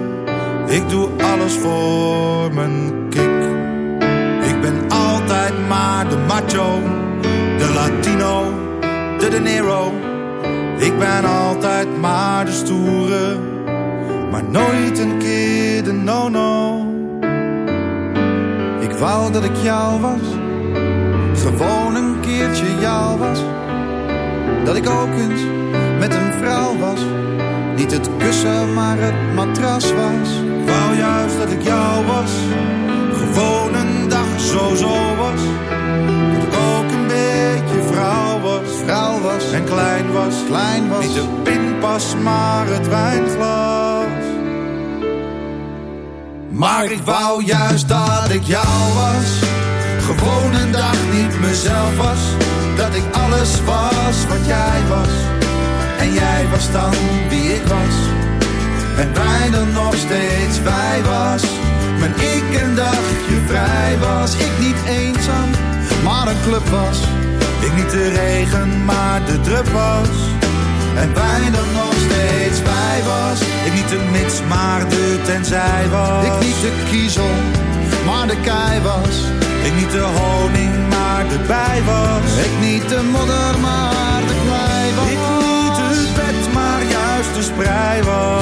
Speaker 14: ik doe alles voor mijn kick. Ik ben altijd maar de macho, de Latino, de De Niro. Ik ben altijd maar de stoere, maar nooit een keer de no-no. Ik wou dat ik jou was, gewoon een keertje jou was. Dat ik ook eens met een vrouw was, niet het kussen maar het matras was. Ik wou juist dat ik jou was, gewoon een dag zo zo was. Dat ik ook een beetje vrouw was, vrouw was en klein was, klein was. Niet de pinpas maar het wijnglas. Maar ik wou juist dat ik jou was. Gewoon een dag niet mezelf was. Dat ik alles was wat jij was. En jij was dan wie ik was. En wij dan nog steeds wij was. Mijn ik een dagje vrij was. Ik niet eenzaam, maar een club was. Ik niet de regen, maar de drup was. En wij dan nog steeds wij was. Ik niet de mits, maar de tenzij was. Ik niet de kiezel, maar de kei was. Ik niet de honing, maar de bij was. Ik niet de modder, maar de klei was. Ik niet het bed, maar juist de sprei was.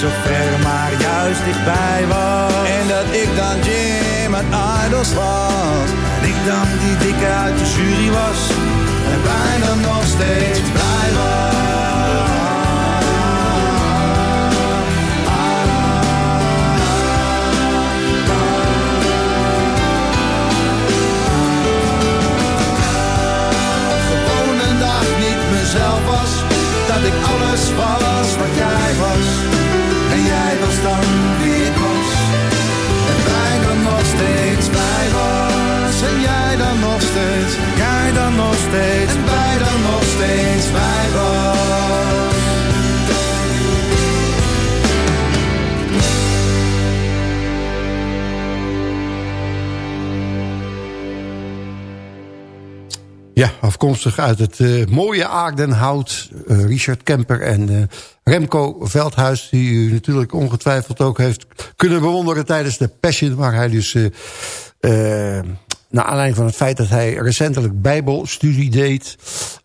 Speaker 14: zo ver, maar juist dichtbij was. En dat ik dan Jim uit Idols was. En ik dan die dikke uit de jury was. En bijna nog steeds blij was. Gewoon een dag niet mezelf was. Dat ik alles was wat jij was dan wie ik was. En wij dan nog steeds bij was. En jij dan nog steeds, jij dan nog steeds. En wij dan nog steeds bij was.
Speaker 4: Ja, afkomstig uit het uh, mooie Aardenhout. Uh, Richard Kemper en uh, Remco Veldhuis... die u natuurlijk ongetwijfeld ook heeft kunnen bewonderen... tijdens de Passion, waar hij dus... eh, eh, naar aanleiding van het feit dat hij recentelijk bijbelstudie deed...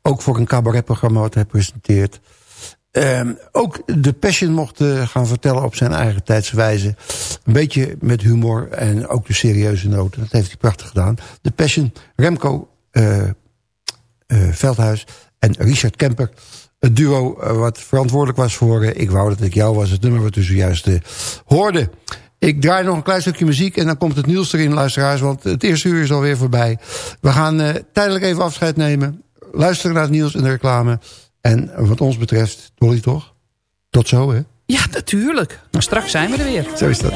Speaker 4: ook voor een cabaretprogramma wat hij presenteert... Ehm, ook de Passion mocht eh, gaan vertellen op zijn eigen tijdswijze. Een beetje met humor en ook de serieuze noten. Dat heeft hij prachtig gedaan. De Passion, Remco Veldhuis en Richard Kemper. Het duo eh, wat verantwoordelijk was voor eh, Ik wou dat ik jou was. Het nummer wat u zojuist eh, hoorde. Ik draai nog een klein stukje muziek en dan komt het nieuws erin, luisteraars. Want het eerste uur is alweer voorbij. We gaan tijdelijk even afscheid nemen. Luisteren naar het nieuws en de reclame. En wat ons betreft, Dolly toch? Tot zo, hè?
Speaker 5: Ja, natuurlijk. Maar straks zijn we er weer.
Speaker 4: Zo is dat.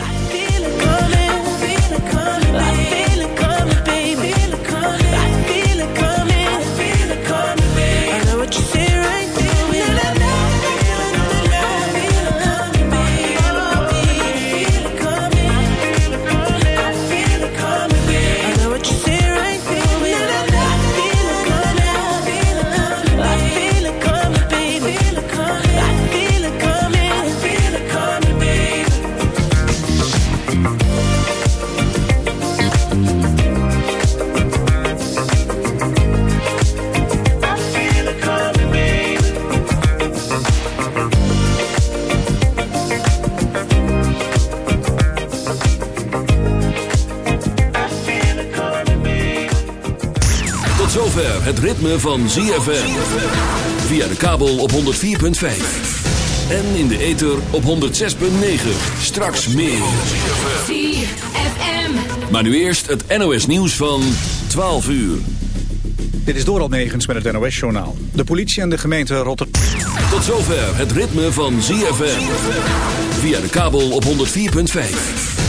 Speaker 2: Het ritme van ZFM. Via de kabel op 104.5. En in de ether op 106.9. Straks meer.
Speaker 6: ZFM.
Speaker 2: Maar nu eerst het NOS nieuws van 12 uur.
Speaker 1: Dit is Doral Negens met het NOS-journaal. De politie en de gemeente Rotterdam...
Speaker 2: Tot zover het ritme van ZFM. Via de kabel op 104.5.